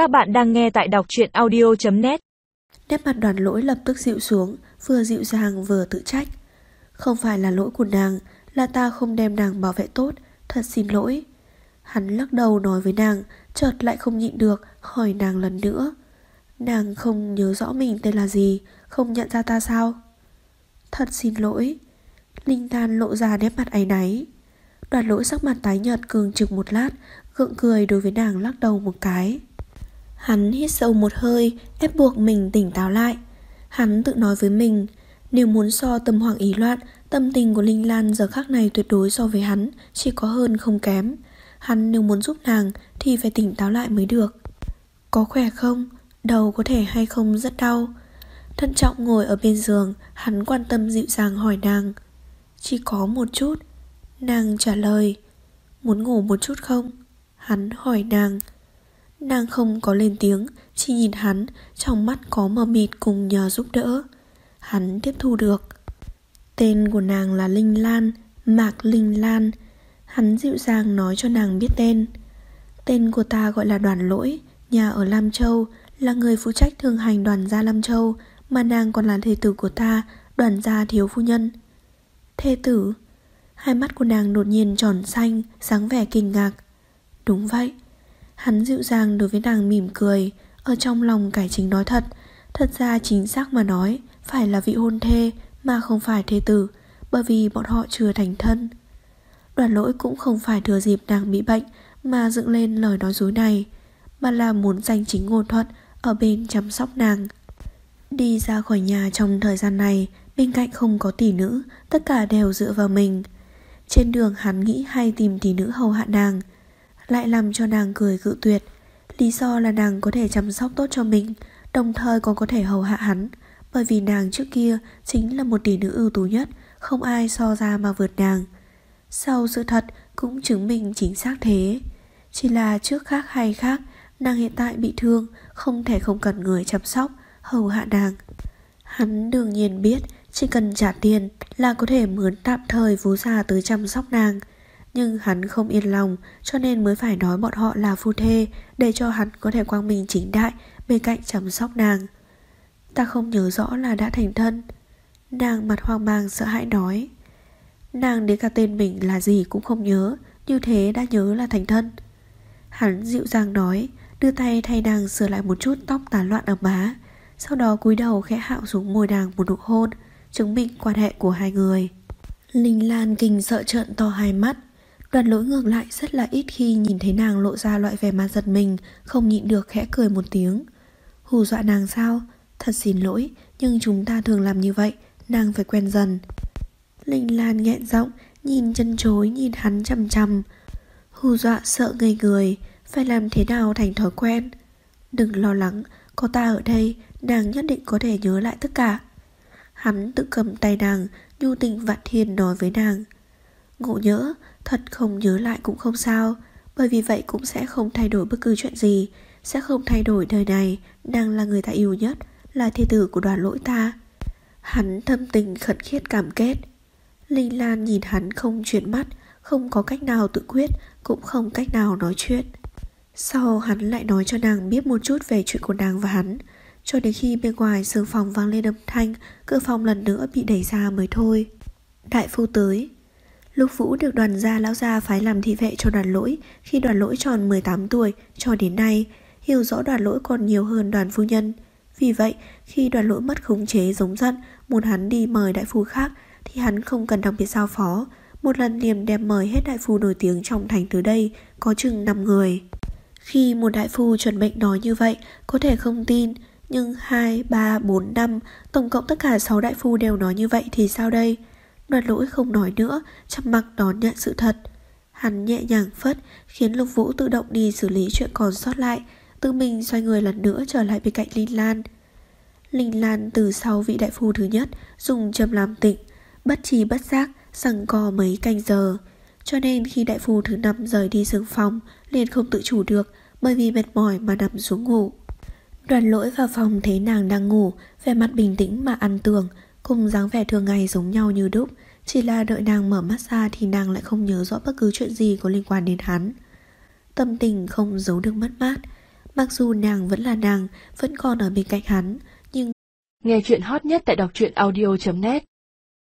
Các bạn đang nghe tại đọc truyện audio.net Nét mặt đoàn lỗi lập tức dịu xuống, vừa dịu dàng vừa tự trách. Không phải là lỗi của nàng, là ta không đem nàng bảo vệ tốt, thật xin lỗi. Hắn lắc đầu nói với nàng, chợt lại không nhịn được, hỏi nàng lần nữa. Nàng không nhớ rõ mình tên là gì, không nhận ra ta sao? Thật xin lỗi. Linh Tan lộ ra nét mặt áy náy. Đoàn lỗi sắc mặt tái nhợt cường trực một lát, gượng cười đối với nàng lắc đầu một cái. Hắn hít sâu một hơi, ép buộc mình tỉnh táo lại. Hắn tự nói với mình, nếu muốn so tâm hoàng ý loạn, tâm tình của Linh Lan giờ khắc này tuyệt đối so với hắn, chỉ có hơn không kém. Hắn nếu muốn giúp nàng thì phải tỉnh táo lại mới được. Có khỏe không? Đầu có thể hay không rất đau. Thận trọng ngồi ở bên giường, hắn quan tâm dịu dàng hỏi nàng. Chỉ có một chút. Nàng trả lời. Muốn ngủ một chút không? Hắn hỏi nàng. Nàng không có lên tiếng, chỉ nhìn hắn, trong mắt có mờ mịt cùng nhờ giúp đỡ. Hắn tiếp thu được. Tên của nàng là Linh Lan, Mạc Linh Lan. Hắn dịu dàng nói cho nàng biết tên. Tên của ta gọi là Đoàn Lỗi, nhà ở Lam Châu, là người phụ trách thường hành đoàn gia Lam Châu, mà nàng còn là thê tử của ta, đoàn gia thiếu phu nhân. Thê tử? Hai mắt của nàng đột nhiên tròn xanh, sáng vẻ kinh ngạc. Đúng vậy. Hắn dịu dàng đối với nàng mỉm cười, ở trong lòng cải chính nói thật. Thật ra chính xác mà nói, phải là vị hôn thê mà không phải thê tử, bởi vì bọn họ chưa thành thân. Đoàn lỗi cũng không phải thừa dịp nàng bị bệnh mà dựng lên lời nói dối này, mà là muốn giành chính ngôn thuận ở bên chăm sóc nàng. Đi ra khỏi nhà trong thời gian này, bên cạnh không có tỷ nữ, tất cả đều dựa vào mình. Trên đường hắn nghĩ hay tìm tỷ nữ hầu hạ nàng, lại làm cho nàng cười cự tuyệt. Lý do là nàng có thể chăm sóc tốt cho mình, đồng thời còn có thể hầu hạ hắn, bởi vì nàng trước kia chính là một tỷ nữ ưu tú nhất, không ai so ra mà vượt nàng. Sau sự thật cũng chứng minh chính xác thế. Chỉ là trước khác hay khác, nàng hiện tại bị thương, không thể không cần người chăm sóc, hầu hạ nàng. Hắn đương nhiên biết, chỉ cần trả tiền là có thể mướn tạm thời vú già tới chăm sóc nàng. Nhưng hắn không yên lòng cho nên mới phải nói bọn họ là phu thê để cho hắn có thể quang minh chính đại bên cạnh chăm sóc nàng. Ta không nhớ rõ là đã thành thân. Nàng mặt hoang mang sợ hãi nói. Nàng đến cả tên mình là gì cũng không nhớ, như thế đã nhớ là thành thân. Hắn dịu dàng nói, đưa tay thay nàng sửa lại một chút tóc tán loạn ở má, sau đó cúi đầu khẽ hạo xuống môi nàng một nụ hôn, chứng minh quan hệ của hai người. Linh Lan kinh sợ trợn to hai mắt, đoàn lỗi ngược lại rất là ít khi nhìn thấy nàng lộ ra loại vẻ mặt giật mình, không nhịn được khẽ cười một tiếng. Hù dọa nàng sao? Thật xin lỗi, nhưng chúng ta thường làm như vậy, nàng phải quen dần. Linh Lan nghẹn giọng, nhìn chân chối nhìn hắn chầm chầm. Hù dọa sợ ngây người, phải làm thế nào thành thói quen. Đừng lo lắng, có ta ở đây, nàng nhất định có thể nhớ lại tất cả. Hắn tự cầm tay nàng, nhu tình vạn thiên nói với nàng. Ngộ nhớ, thật không nhớ lại cũng không sao, bởi vì vậy cũng sẽ không thay đổi bất cứ chuyện gì, sẽ không thay đổi đời này, nàng là người ta yêu nhất, là thê tử của đoàn lỗi ta. Hắn thâm tình khẩn khiết cảm kết. Linh Lan nhìn hắn không chuyển mắt, không có cách nào tự quyết, cũng không cách nào nói chuyện. Sau hắn lại nói cho nàng biết một chút về chuyện của nàng và hắn, cho đến khi bên ngoài sương phòng vang lên âm thanh, cửa phòng lần nữa bị đẩy ra mới thôi. Đại phu tới. Lúc Vũ được đoàn gia lão gia phái làm thị vệ cho đoàn lỗi khi đoàn lỗi tròn 18 tuổi cho đến nay, hiểu rõ đoàn lỗi còn nhiều hơn đoàn phu nhân. Vì vậy, khi đoàn lỗi mất khống chế giống giận, muốn hắn đi mời đại phu khác, thì hắn không cần đặc biệt giao phó. Một lần liền đem mời hết đại phu nổi tiếng trong thành từ đây, có chừng 5 người. Khi một đại phu chuẩn bệnh nói như vậy, có thể không tin, nhưng 2, 3, 4, 5, tổng cộng tất cả 6 đại phu đều nói như vậy thì sao đây? Đoàn lỗi không nói nữa, chăm mặc đón nhận sự thật. Hắn nhẹ nhàng phất, khiến Lục Vũ tự động đi xử lý chuyện còn sót lại, tự mình xoay người lần nữa trở lại bên cạnh Linh Lan. Linh Lan từ sau vị đại phu thứ nhất dùng châm làm tịnh, bất trí bất giác, rằng co mấy canh giờ. Cho nên khi đại phu thứ năm rời đi giường phòng, liền không tự chủ được bởi vì mệt mỏi mà nằm xuống ngủ. Đoàn lỗi vào phòng thấy nàng đang ngủ, vẻ mặt bình tĩnh mà ăn tường, cùng dáng vẻ thường ngày giống nhau như đúc. Chỉ là đợi nàng mở mắt ra thì nàng lại không nhớ rõ bất cứ chuyện gì có liên quan đến hắn. Tâm tình không giấu được mất mát, Mặc dù nàng vẫn là nàng, vẫn còn ở bên cạnh hắn, nhưng Nghe chuyện hot nhất tại đọc truyện audio.net